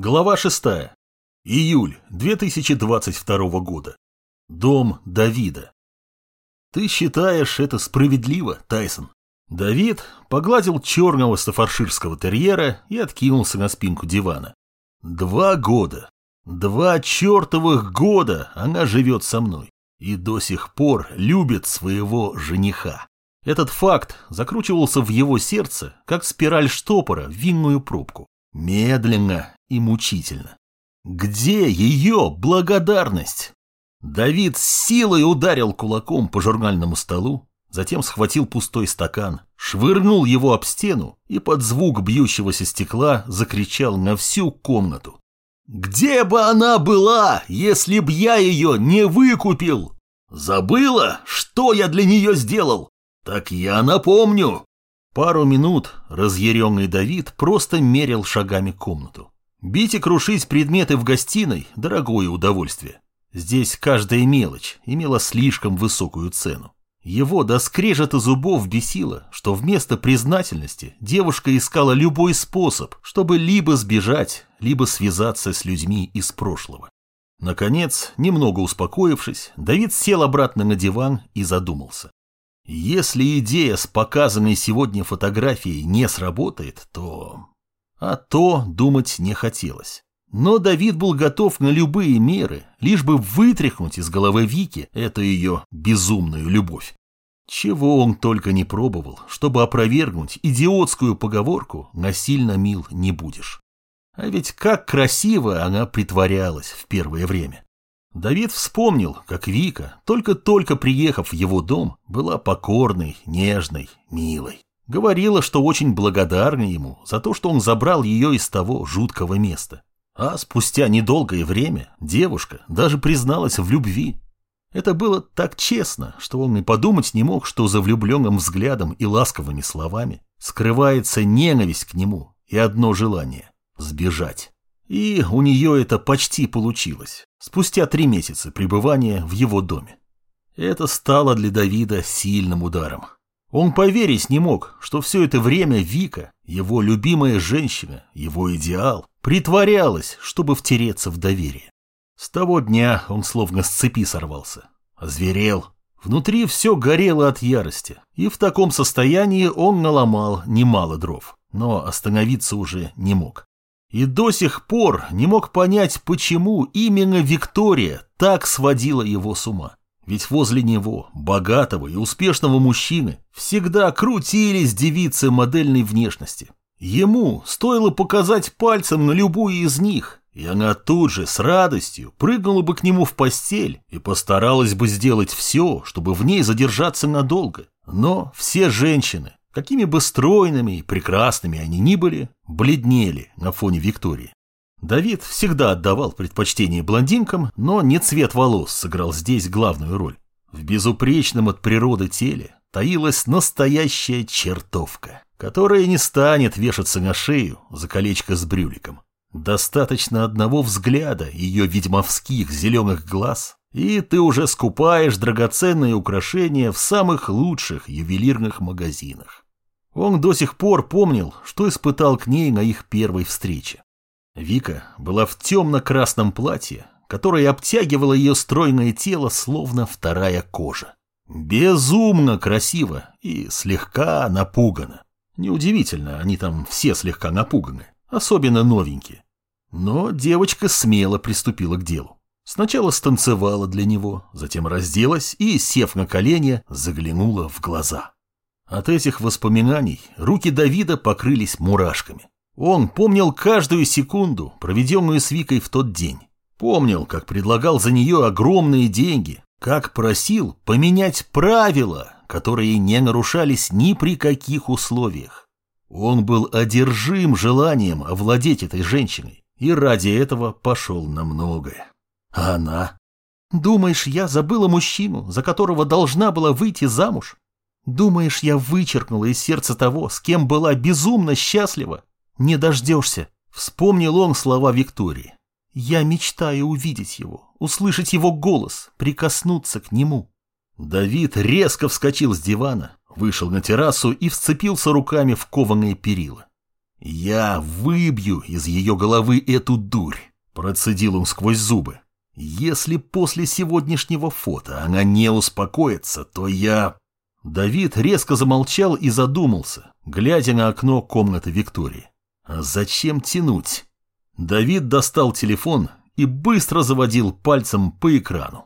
Глава 6. Июль 2022 года. Дом Давида. Ты считаешь это справедливо, Тайсон? Давид погладил черного стафарширского терьера и откинулся на спинку дивана. Два года. Два чертовых года она живет со мной и до сих пор любит своего жениха. Этот факт закручивался в его сердце, как спираль штопора в винную пробку. Медленно и мучительно. Где ее благодарность? Давид с силой ударил кулаком по журнальному столу, затем схватил пустой стакан, швырнул его об стену и под звук бьющегося стекла закричал на всю комнату. «Где бы она была, если б я ее не выкупил? Забыла, что я для нее сделал? Так я напомню!» Пару минут разъяренный Давид просто мерил шагами комнату. Бить и крушить предметы в гостиной – дорогое удовольствие. Здесь каждая мелочь имела слишком высокую цену. Его до скрежета зубов бесило, что вместо признательности девушка искала любой способ, чтобы либо сбежать, либо связаться с людьми из прошлого. Наконец, немного успокоившись, Давид сел обратно на диван и задумался. Если идея с показанной сегодня фотографией не сработает, то... А то думать не хотелось. Но Давид был готов на любые меры, лишь бы вытряхнуть из головы Вики эту ее безумную любовь. Чего он только не пробовал, чтобы опровергнуть идиотскую поговорку «насильно мил не будешь». А ведь как красиво она притворялась в первое время. Давид вспомнил, как Вика, только-только приехав в его дом, была покорной, нежной, милой. Говорила, что очень благодарна ему за то, что он забрал ее из того жуткого места. А спустя недолгое время девушка даже призналась в любви. Это было так честно, что он и подумать не мог, что за влюбленным взглядом и ласковыми словами скрывается ненависть к нему и одно желание – сбежать. И у нее это почти получилось, спустя три месяца пребывания в его доме. Это стало для Давида сильным ударом. Он поверить не мог, что все это время Вика, его любимая женщина, его идеал, притворялась, чтобы втереться в доверие. С того дня он словно с цепи сорвался, озверел. Внутри все горело от ярости, и в таком состоянии он наломал немало дров, но остановиться уже не мог. И до сих пор не мог понять, почему именно Виктория так сводила его с ума. Ведь возле него, богатого и успешного мужчины, всегда крутились девицы модельной внешности. Ему стоило показать пальцем на любую из них, и она тут же с радостью прыгнула бы к нему в постель и постаралась бы сделать все, чтобы в ней задержаться надолго. Но все женщины, Какими бы стройными и прекрасными они ни были, бледнели на фоне Виктории. Давид всегда отдавал предпочтение блондинкам, но не цвет волос сыграл здесь главную роль. В безупречном от природы теле таилась настоящая чертовка, которая не станет вешаться на шею за колечко с брюликом. Достаточно одного взгляда ее ведьмовских зеленых глаз, и ты уже скупаешь драгоценные украшения в самых лучших ювелирных магазинах. Он до сих пор помнил, что испытал к ней на их первой встрече. Вика была в темно-красном платье, которое обтягивало ее стройное тело, словно вторая кожа. Безумно красиво и слегка напугана. Неудивительно, они там все слегка напуганы, особенно новенькие. Но девочка смело приступила к делу. Сначала станцевала для него, затем разделась и, сев на колени, заглянула в глаза. От этих воспоминаний руки Давида покрылись мурашками. Он помнил каждую секунду, проведенную с Викой в тот день. Помнил, как предлагал за нее огромные деньги, как просил поменять правила, которые не нарушались ни при каких условиях. Он был одержим желанием овладеть этой женщиной и ради этого пошел на многое. А она? Думаешь, я забыла мужчину, за которого должна была выйти замуж? Думаешь, я вычеркнула из сердца того, с кем была безумно счастлива? Не дождешься. Вспомнил он слова Виктории. Я мечтаю увидеть его, услышать его голос, прикоснуться к нему. Давид резко вскочил с дивана, вышел на террасу и вцепился руками в кованые перила. Я выбью из ее головы эту дурь, процедил он сквозь зубы. Если после сегодняшнего фото она не успокоится, то я... Давид резко замолчал и задумался, глядя на окно комнаты Виктории. А зачем тянуть? Давид достал телефон и быстро заводил пальцем по экрану.